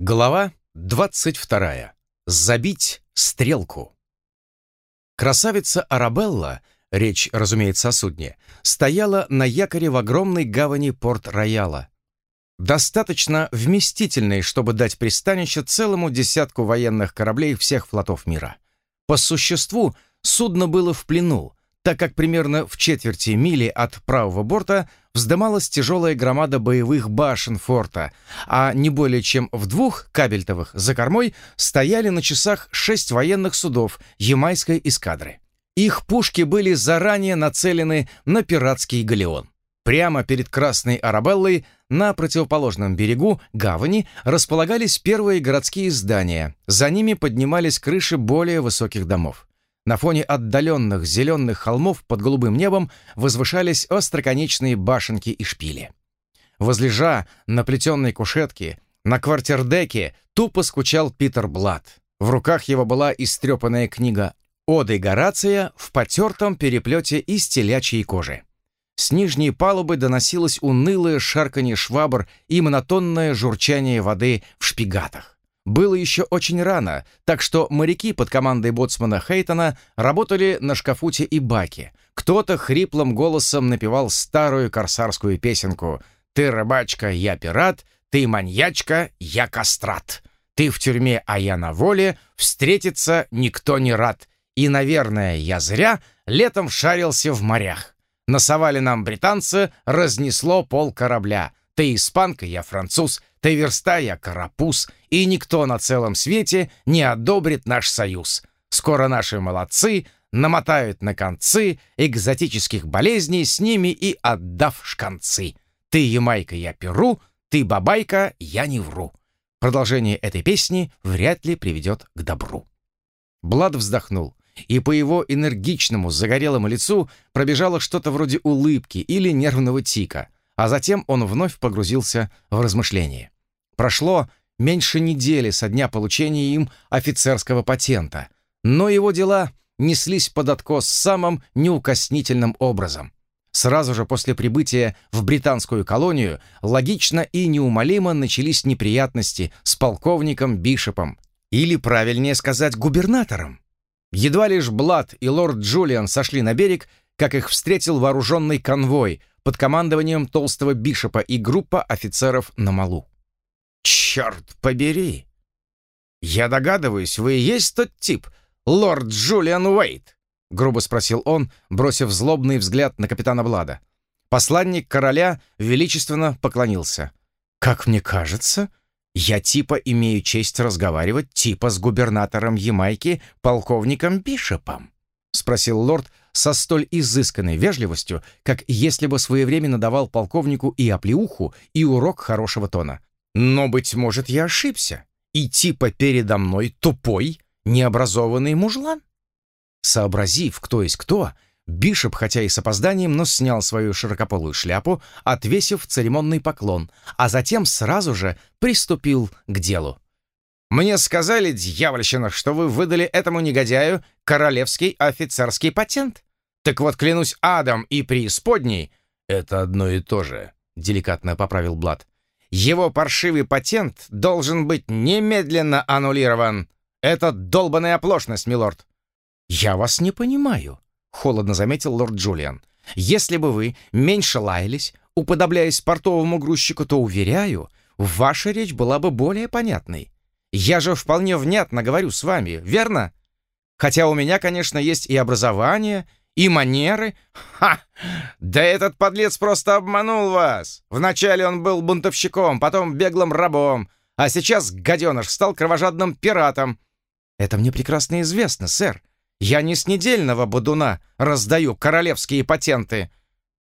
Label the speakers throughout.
Speaker 1: Глава 22. Забить стрелку. Красавица Арабелла, речь, разумеется, о судне, стояла на якоре в огромной гавани Порт-Рояла. Достаточно вместительной, чтобы дать пристанище целому десятку военных кораблей всех флотов мира. По существу, судно было в плену, так как примерно в четверти мили от правого борта вздымалась тяжелая громада боевых башен форта, а не более чем в двух кабельтовых за кормой стояли на часах шесть военных судов ямайской эскадры. Их пушки были заранее нацелены на пиратский галеон. Прямо перед Красной Арабеллой на противоположном берегу гавани располагались первые городские здания, за ними поднимались крыши более высоких домов. На фоне отдаленных зеленых холмов под голубым небом возвышались остроконечные башенки и шпили. Возлежа на плетенной кушетке, на квартирдеке тупо скучал Питер Блад. В руках его была истрепанная книга «Оды Горация» в потертом переплете из телячьей кожи. С нижней палубы доносилось унылое шарканье швабр и монотонное журчание воды в шпигатах. Было еще очень рано, так что моряки под командой боцмана Хейтона работали на шкафуте и баке. Кто-то хриплым голосом напевал старую корсарскую песенку «Ты рыбачка, я пират, ты маньячка, я кастрат. Ты в тюрьме, а я на воле, встретиться никто не рад. И, наверное, я зря летом шарился в морях. Насовали нам британцы, разнесло пол корабля. Ты испанка, я француз, ты верста, я карапуз, и никто на целом свете не одобрит наш союз. Скоро наши молодцы намотают на концы экзотических болезней с ними и отдав шканцы. Ты Ямайка, я Перу, ты Бабайка, я не вру. Продолжение этой песни вряд ли приведет к добру. Блад вздохнул, и по его энергичному загорелому лицу пробежало что-то вроде улыбки или нервного тика, а затем он вновь погрузился в размышления. Прошло меньше недели со дня получения им офицерского патента, но его дела неслись под откос самым неукоснительным образом. Сразу же после прибытия в британскую колонию логично и неумолимо начались неприятности с полковником Бишопом, или, правильнее сказать, губернатором. Едва лишь Блад и лорд Джулиан сошли на берег, как их встретил вооруженный конвой под командованием толстого Бишопа и группа офицеров на малу. «Черт побери! Я догадываюсь, вы и есть тот тип, лорд Джулиан Уэйт?» — грубо спросил он, бросив злобный взгляд на капитана Блада. Посланник короля величественно поклонился. «Как мне кажется, я типа имею честь разговаривать типа с губернатором Ямайки, полковником Бишопом», — спросил лорд со столь изысканной вежливостью, как если бы своевременно давал полковнику и оплеуху, и урок хорошего тона. Но, быть может, я ошибся, и типа передо мной тупой, необразованный мужлан. Сообразив, кто есть кто, Бишоп, хотя и с опозданием, но снял свою широкополую шляпу, отвесив церемонный поклон, а затем сразу же приступил к делу. «Мне сказали, дьявольщина, что вы выдали этому негодяю королевский офицерский патент. Так вот, клянусь адом и преисподней...» «Это одно и то же», — деликатно поправил Блад. Его паршивый патент должен быть немедленно аннулирован. Это долбаная оплошность, милорд. Я вас не понимаю, холодно заметил лорд Джулиан. Если бы вы меньше лаялись, уподобляясь портовому грузчику, то, уверяю, ваша речь была бы более понятной. Я же вполне внятно говорю с вами, верно? Хотя у меня, конечно, есть и образование, и манеры? Ха! Да этот подлец просто обманул вас! Вначале он был бунтовщиком, потом беглым рабом, а сейчас гаденыш стал кровожадным пиратом. Это мне прекрасно известно, сэр. Я не с недельного бодуна раздаю королевские патенты.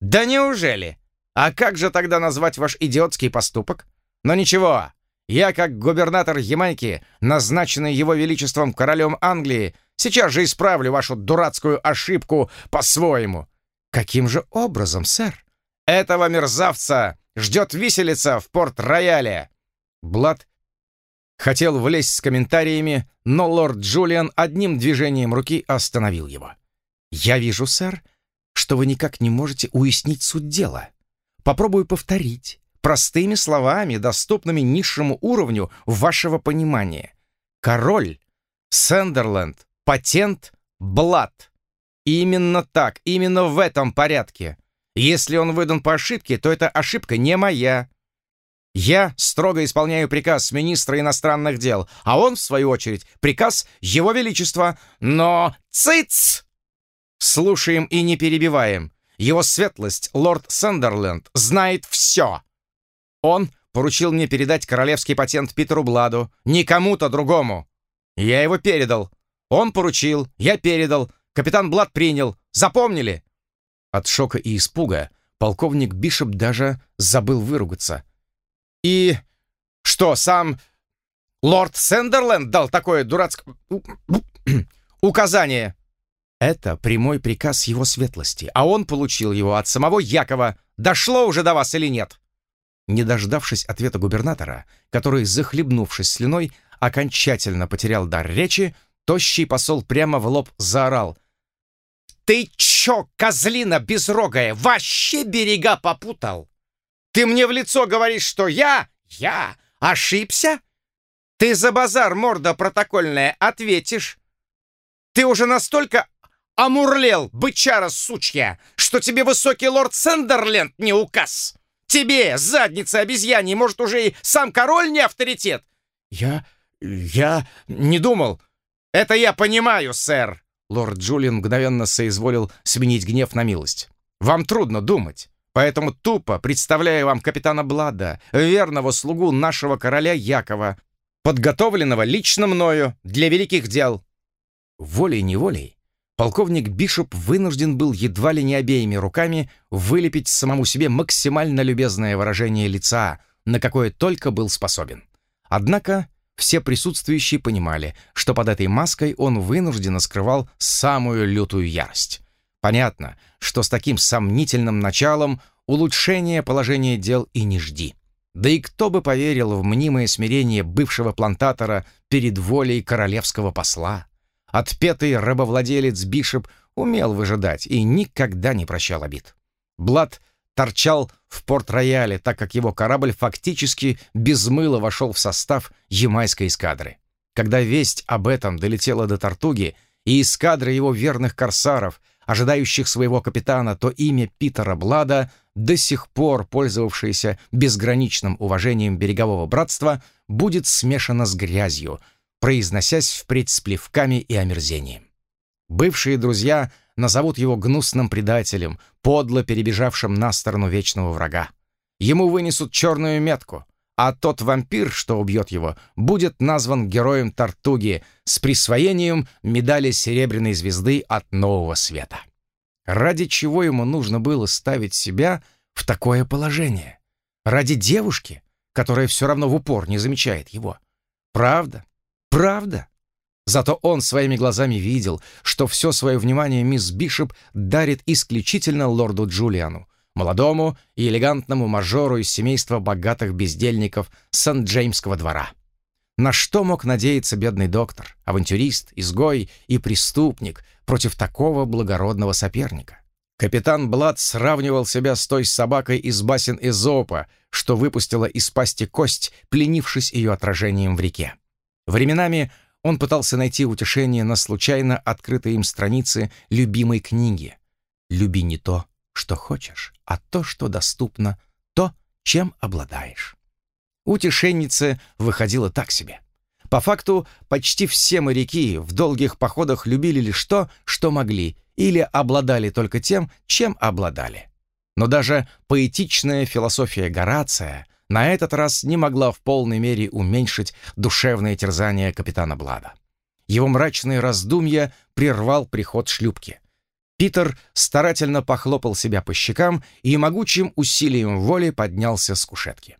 Speaker 1: Да неужели? А как же тогда назвать ваш идиотский поступок? Но ничего, я, как губернатор Ямайки, назначенный его величеством королем Англии, сейчас же исправлю вашу дурацкую ошибку по-своему». «Каким же образом, сэр?» «Этого мерзавца ждет виселица в порт-рояле!» Блад хотел влезть с комментариями, но лорд Джулиан одним движением руки остановил его. «Я вижу, сэр, что вы никак не можете уяснить суть дела. Попробую повторить, простыми словами, доступными низшему уровню вашего понимания. Король, Сендерленд, патент, Блад. Именно так, именно в этом порядке. Если он выдан по ошибке, то эта ошибка не моя. Я строго исполняю приказ министра иностранных дел, а он, в свою очередь, приказ Его Величества. Но цыц! Слушаем и не перебиваем. Его светлость, лорд Сандерленд, знает все. Он поручил мне передать королевский патент Питеру Бладу, не кому-то другому. Я его передал. Он поручил, я передал, капитан Блад принял. Запомнили? От шока и испуга полковник Бишоп даже забыл выругаться. И что, сам лорд Сендерленд дал такое дурацкое указание? Это прямой приказ его светлости, а он получил его от самого Якова. Дошло уже до вас или нет?» Не дождавшись ответа губернатора, который, захлебнувшись слюной, окончательно потерял дар речи, тощий посол прямо в лоб заорал. «Ты чё, козлина безрогая, вообще берега попутал? Ты мне в лицо говоришь, что я, я ошибся? Ты за базар, морда протокольная, ответишь. Ты уже настолько Амурлел, бычара сучья, что тебе высокий лорд Сендерленд не указ. Тебе, задница обезьяний, может, уже и сам король не авторитет? Я... я не думал. Это я понимаю, сэр. Лорд Джулиан мгновенно соизволил сменить гнев на милость. Вам трудно думать. Поэтому тупо представляю вам капитана Блада, верного слугу нашего короля Якова, подготовленного лично мною для великих дел. Волей-неволей полковник Бишоп вынужден был едва ли не обеими руками вылепить самому себе максимально любезное выражение лица, на какое только был способен. Однако все присутствующие понимали, что под этой маской он вынужденно скрывал самую лютую ярость. Понятно, что с таким сомнительным началом улучшения положения дел и не жди. Да и кто бы поверил в мнимое смирение бывшего плантатора перед волей королевского посла? Отпетый рабовладелец Бишоп умел выжидать и никогда не прощал обид. Блад торчал в порт-рояле, так как его корабль фактически без мыла вошел в состав ямайской эскадры. Когда весть об этом долетела до Тартуги, и эскадры его верных корсаров, ожидающих своего капитана, то имя Питера Блада, до сих пор пользовавшееся безграничным уважением берегового братства, будет смешано с грязью — произносясь впредь с плевками и омерзением. Бывшие друзья назовут его гнусным предателем, подло перебежавшим на сторону вечного врага. Ему вынесут черную метку, а тот вампир, что убьет его, будет назван героем Тартуги с присвоением медали Серебряной звезды от Нового Света. Ради чего ему нужно было ставить себя в такое положение? Ради девушки, которая все равно в упор не замечает его. Правда, Правда? Зато он своими глазами видел, что все свое внимание мисс Бишоп дарит исключительно лорду Джулиану, молодому и элегантному мажору из семейства богатых бездельников Сан-Джеймского двора. На что мог надеяться бедный доктор, авантюрист, изгой и преступник против такого благородного соперника? Капитан Блад сравнивал себя с той собакой из басен Эзопа, что выпустила из пасти кость, пленившись ее отражением в реке. Временами он пытался найти утешение на случайно открытой им странице любимой книги. «Люби не то, что хочешь, а то, что доступно, то, чем обладаешь». Утешенница выходила так себе. По факту, почти все моряки в долгих походах любили лишь то, что могли, или обладали только тем, чем обладали. Но даже поэтичная философия Горация на этот раз не могла в полной мере уменьшить душевное терзание капитана Блада. Его мрачные раздумья прервал приход шлюпки. Питер старательно похлопал себя по щекам и могучим усилием воли поднялся с кушетки.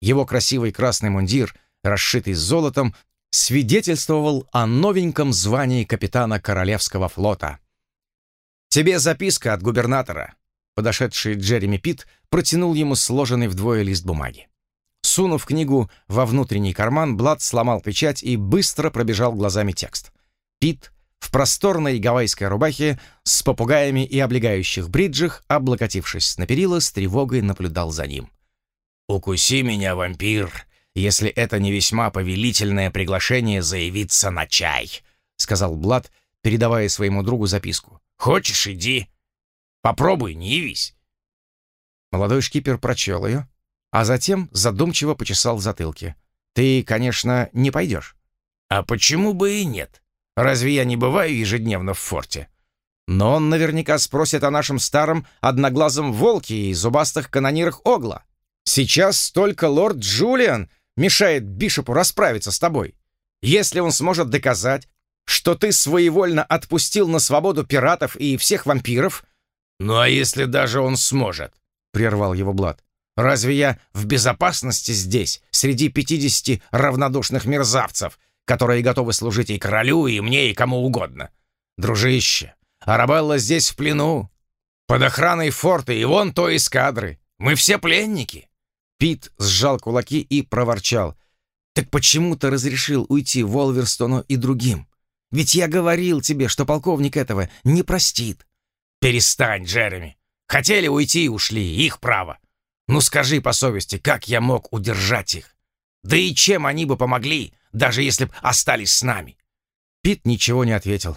Speaker 1: Его красивый красный мундир, расшитый золотом, свидетельствовал о новеньком звании капитана Королевского флота. «Тебе записка от губернатора», Подошедший Джереми Пит протянул ему сложенный вдвое лист бумаги. Сунув книгу во внутренний карман, Блад сломал печать и быстро пробежал глазами текст. Пит в просторной гавайской рубахе с попугаями и облегающих бриджах, облокотившись на перила, с тревогой наблюдал за ним.
Speaker 2: «Укуси меня, вампир, если это не весьма повелительное приглашение заявиться на чай», — сказал Блад, передавая своему другу записку. «Хочешь, иди. Попробуй, не явись».
Speaker 1: Молодой шкипер прочел ее, а затем задумчиво почесал в затылке. «Ты, конечно, не пойдешь».
Speaker 2: «А почему бы и нет? Разве я не бываю ежедневно в форте?»
Speaker 1: «Но он наверняка спросит о нашем старом одноглазом волке и зубастых канонирах Огла. Сейчас только лорд Джулиан мешает Бишопу расправиться с тобой. Если он сможет доказать, что ты своевольно отпустил на свободу пиратов и всех вампиров...»
Speaker 2: «Ну а если даже он сможет?» — прервал его Блад. «Разве я в безопасности здесь, среди пятидесяти равнодушных мерзавцев, которые готовы служить и королю, и мне, и кому угодно? Дружище, Арабелла здесь в плену, под охраной форта и вон той эскадры. Мы все пленники».
Speaker 1: Пит сжал кулаки и проворчал. «Так почему ты разрешил уйти Волверстону и другим? Ведь я говорил тебе, что полковник этого не простит».
Speaker 2: «Перестань, Джереми. Хотели уйти и ушли, их право. Ну скажи по совести, как я мог удержать их? Да и чем они бы помогли, даже если б остались с нами?»
Speaker 1: Пит ничего не ответил,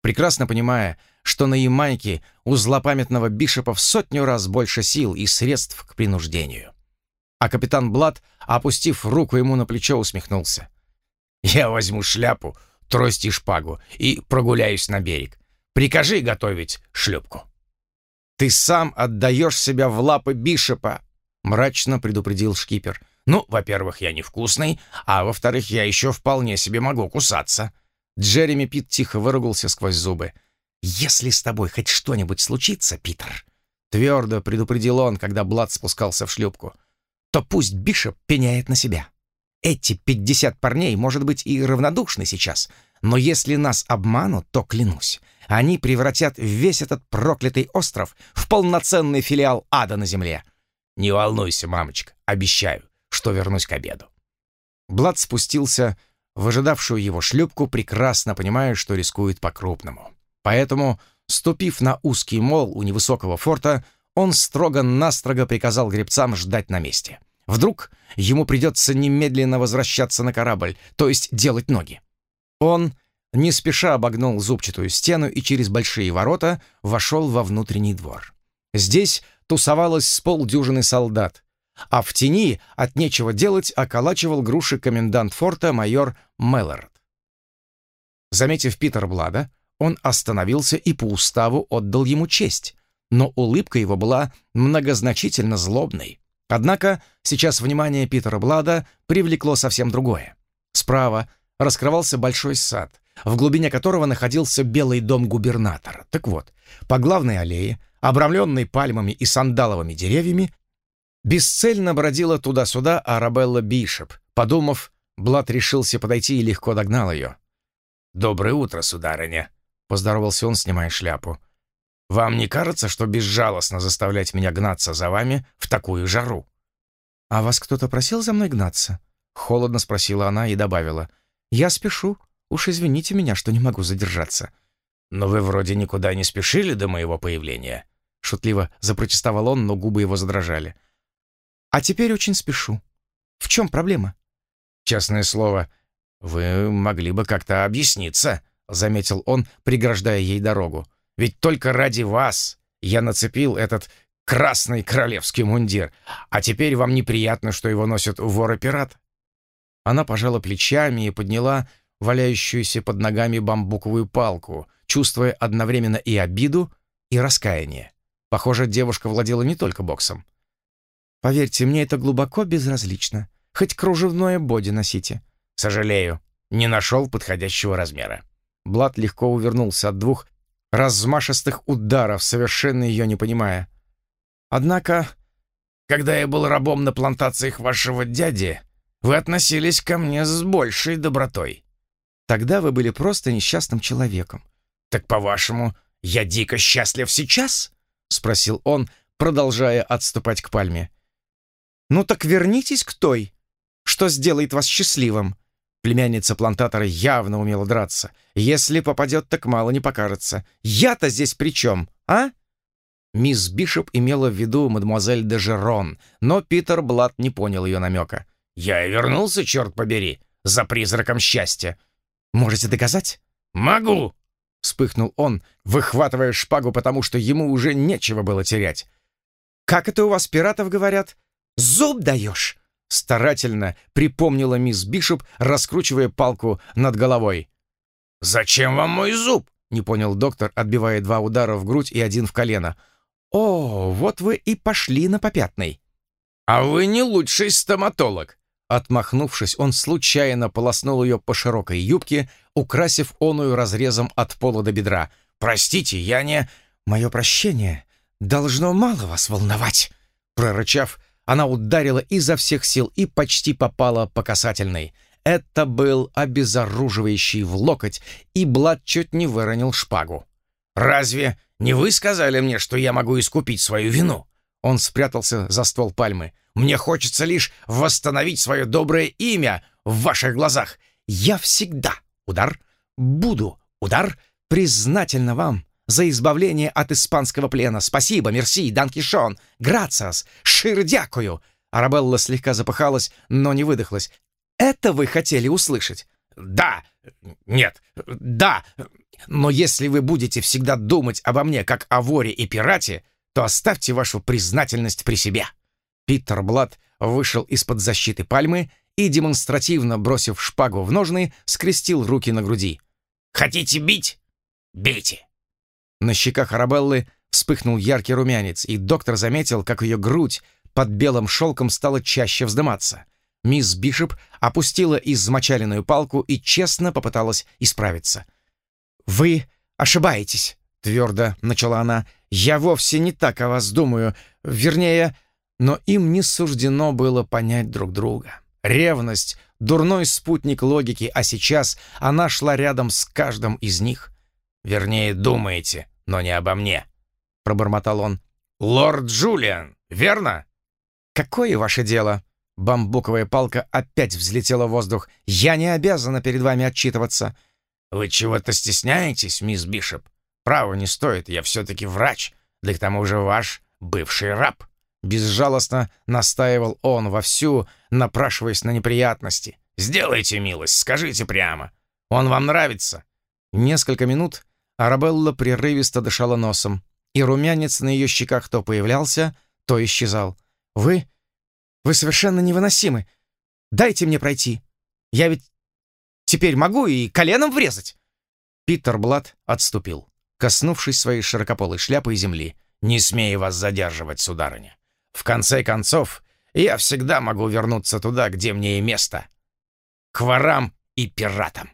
Speaker 1: прекрасно понимая, что на Ямайке у злопамятного Бишопа в сотню раз больше сил и средств к принуждению. А капитан Блад, опустив руку ему на плечо, усмехнулся.
Speaker 2: «Я возьму шляпу, трость и шпагу и прогуляюсь на берег. Прикажи готовить шлюпку».
Speaker 1: «Ты сам отдаешь себя в лапы Бишопа», — мрачно предупредил шкипер.
Speaker 2: «Ну, во-первых, я невкусный, а во-вторых, я еще вполне себе могу кусаться».
Speaker 1: Джереми Пит тихо выругался сквозь зубы. «Если с тобой хоть что-нибудь случится, Питер», — твердо предупредил он, когда Блад спускался в шлюпку, то пусть Бишоп пеняет на себя. Эти пятьдесят парней, может быть, и равнодушны сейчас, но если нас обманут, то, клянусь, они превратят весь этот проклятый остров в полноценный филиал ада на земле.
Speaker 2: Не волнуйся, мамочка, обещаю, что вернусь к обеду.
Speaker 1: Блад спустился в ожидавшую его шлюпку, прекрасно понимая, что рискует по-крупному. Поэтому, ступив на узкий мол у невысокого форта, он строго-настрого приказал гребцам ждать на месте. Вдруг ему придется немедленно возвращаться на корабль, то есть делать ноги. Он не спеша обогнул зубчатую стену и через большие ворота вошел во внутренний двор. Здесь тусовалось с полдюжины солдат, а в тени от нечего делать околачивал груши комендант форта майор Меллорд. Заметив Питер Блада, он остановился и по уставу отдал ему честь, но улыбка его была многозначительно злобной. Однако сейчас внимание Питера Блада привлекло совсем другое. Справа раскрывался большой сад, в глубине которого находился белый дом губернатора. Так вот, по главной аллее, обрамленной пальмами и сандаловыми деревьями, бесцельно бродила туда-сюда Арабелла Бишоп. Подумав, Блад решился подойти и легко догнал ее.
Speaker 2: «Доброе утро, сударыня», — поздоровался он, снимая шляпу. Вам не кажется, что безжалостно заставлять меня гнаться за вами в такую жару?»
Speaker 1: «А вас кто-то просил за мной гнаться?» Холодно спросила она и добавила. «Я спешу. Уж извините меня, что не могу задержаться».
Speaker 2: «Но вы вроде никуда не спешили до моего появления».
Speaker 1: Шутливо запротестовал он, но губы его задрожали. «А теперь очень спешу. В чем проблема?»
Speaker 2: «Честное слово, вы могли бы как-то объясниться», — заметил он, преграждая ей дорогу. Ведь только ради вас я нацепил этот красный королевский мундир, а теперь вам неприятно, что его носит вор-пират?»
Speaker 1: Она пожала плечами и подняла валяющуюся под ногами бамбуковую палку, чувствуя одновременно и обиду, и раскаяние. Похоже, девушка владела не только боксом. «Поверьте, мне это глубоко безразлично. Хоть кружевное боди носите».
Speaker 2: «Сожалею, не нашел подходящего размера».
Speaker 1: Блад легко увернулся от двух размашистых ударов, совершенно ее не понимая.
Speaker 2: Однако, когда я был рабом на плантациях вашего дяди, вы относились ко мне с большей добротой.
Speaker 1: Тогда вы были просто несчастным человеком.
Speaker 2: Так, по-вашему, я дико счастлив сейчас? Спросил он, продолжая отступать к пальме.
Speaker 1: Ну так вернитесь к той, что сделает вас счастливым. Племянница плантатора явно умела драться. Если попадет, так мало не покажется. Я-то здесь при чем, а? Мисс Бишоп имела в виду мадемуазель де Жерон, но Питер Блад не понял ее намека.
Speaker 2: «Я и вернулся, черт побери, за призраком счастья».
Speaker 1: «Можете доказать?»
Speaker 2: «Могу!»
Speaker 1: — вспыхнул он, выхватывая шпагу, потому что ему уже нечего было терять. «Как это у вас пиратов говорят? Зуб даешь!» Старательно припомнила мисс Бишоп, раскручивая палку над головой.
Speaker 2: «Зачем вам мой зуб?»
Speaker 1: — не понял доктор, отбивая два удара в грудь и один в колено. «О, вот вы и пошли на попятный».
Speaker 2: «А вы не лучший стоматолог».
Speaker 1: Отмахнувшись, он случайно полоснул ее по широкой юбке, украсив оную разрезом от пола до бедра. «Простите, я не...» «Мое прощение должно мало вас волновать!» Прорычав, она ударила изо всех сил и почти попала по касательной. Это был обезоруживающий в локоть, и Блад чуть не выронил шпагу.
Speaker 2: «Разве не вы сказали мне, что я могу искупить свою вину?»
Speaker 1: Он спрятался за ствол пальмы.
Speaker 2: «Мне хочется лишь восстановить свое доброе имя в ваших глазах.
Speaker 1: Я всегда, удар, буду, удар, признательна вам за избавление от испанского плена. Спасибо, мерси, данкишон, грациас, шир дякую!» Арабелла слегка запыхалась, но не выдохлась. «Это вы хотели услышать?»
Speaker 2: «Да! Нет! Да!
Speaker 1: Но если вы будете всегда думать обо мне как о воре и пирате, то оставьте вашу признательность при себе». Питер Блад вышел из-под защиты пальмы и, демонстративно бросив шпагу в ножны, скрестил руки на груди.
Speaker 2: «Хотите бить? Бейте!»
Speaker 1: На щеках Арабеллы вспыхнул яркий румянец, и доктор заметил, как ее грудь под белым шелком стала чаще вздыматься. Мисс Бишоп опустила измочаленную палку и честно попыталась исправиться. «Вы ошибаетесь», — твердо начала она. «Я вовсе не так о вас думаю. Вернее...» Но им не суждено было понять друг друга. Ревность — дурной спутник логики, а сейчас она шла рядом с каждым из них.
Speaker 2: «Вернее, думаете, но не обо мне», — пробормотал он.
Speaker 1: «Лорд Джулиан, верно?» «Какое ваше дело?» Бамбуковая палка опять взлетела в воздух. «Я не обязана перед вами отчитываться».
Speaker 2: «Вы чего-то стесняетесь, мисс Бишоп? Право не стоит, я все-таки врач, да к тому же ваш бывший раб».
Speaker 1: Безжалостно настаивал он вовсю, напрашиваясь на неприятности.
Speaker 2: «Сделайте милость, скажите прямо. Он вам нравится?»
Speaker 1: Несколько минут Арабелла прерывисто дышала носом, и румянец на ее щеках то появлялся, то исчезал. «Вы вы совершенно невыносимы. Дайте мне пройти. Я ведь теперь могу и коленом врезать». Питер Блад отступил, коснувшись своей широкополой шляпы земли.
Speaker 2: «Не смею вас задерживать, сударыня. В конце концов, я всегда могу вернуться туда, где мне и место. К ворам и пиратам».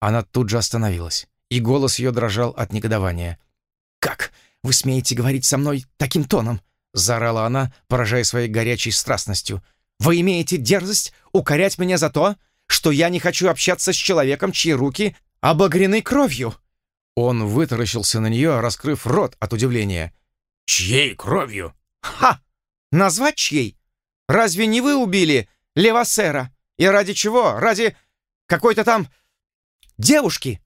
Speaker 1: Она тут же остановилась, и голос ее дрожал от негодования. «Как вы смеете говорить со мной таким тоном?» — заорала она, поражая своей горячей страстностью. «Вы имеете дерзость укорять меня за то, что я не хочу общаться с человеком, чьи руки обогрены кровью?» Он вытаращился на нее, раскрыв рот от удивления.
Speaker 2: «Чьей кровью?»
Speaker 1: «Ха! Назвать чьей? Разве не вы убили Левасера? И ради чего? Ради какой-то там девушки?»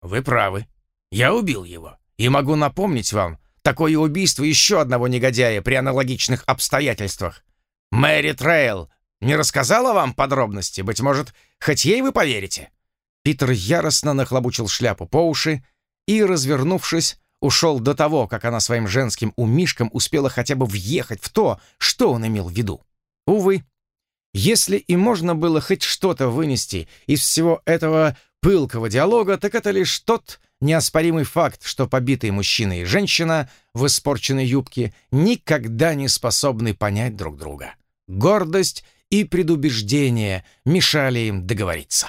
Speaker 2: «Вы правы. Я убил его. И могу напомнить вам, Такое убийство еще одного негодяя при аналогичных обстоятельствах. Мэри Трейл не рассказала вам подробности? Быть может, хоть ей вы поверите?»
Speaker 1: Питер яростно нахлобучил шляпу по уши и, развернувшись, ушел до того, как она своим женским умишком успела хотя бы въехать в то, что он имел в виду. Увы, если и можно было хоть что-то вынести из всего этого пылкого диалога, так это лишь тот неоспоримый факт, что побитые мужчина и женщина в испорченной юбке никогда не способны понять друг друга. Гордость и предубеждение мешали им договориться.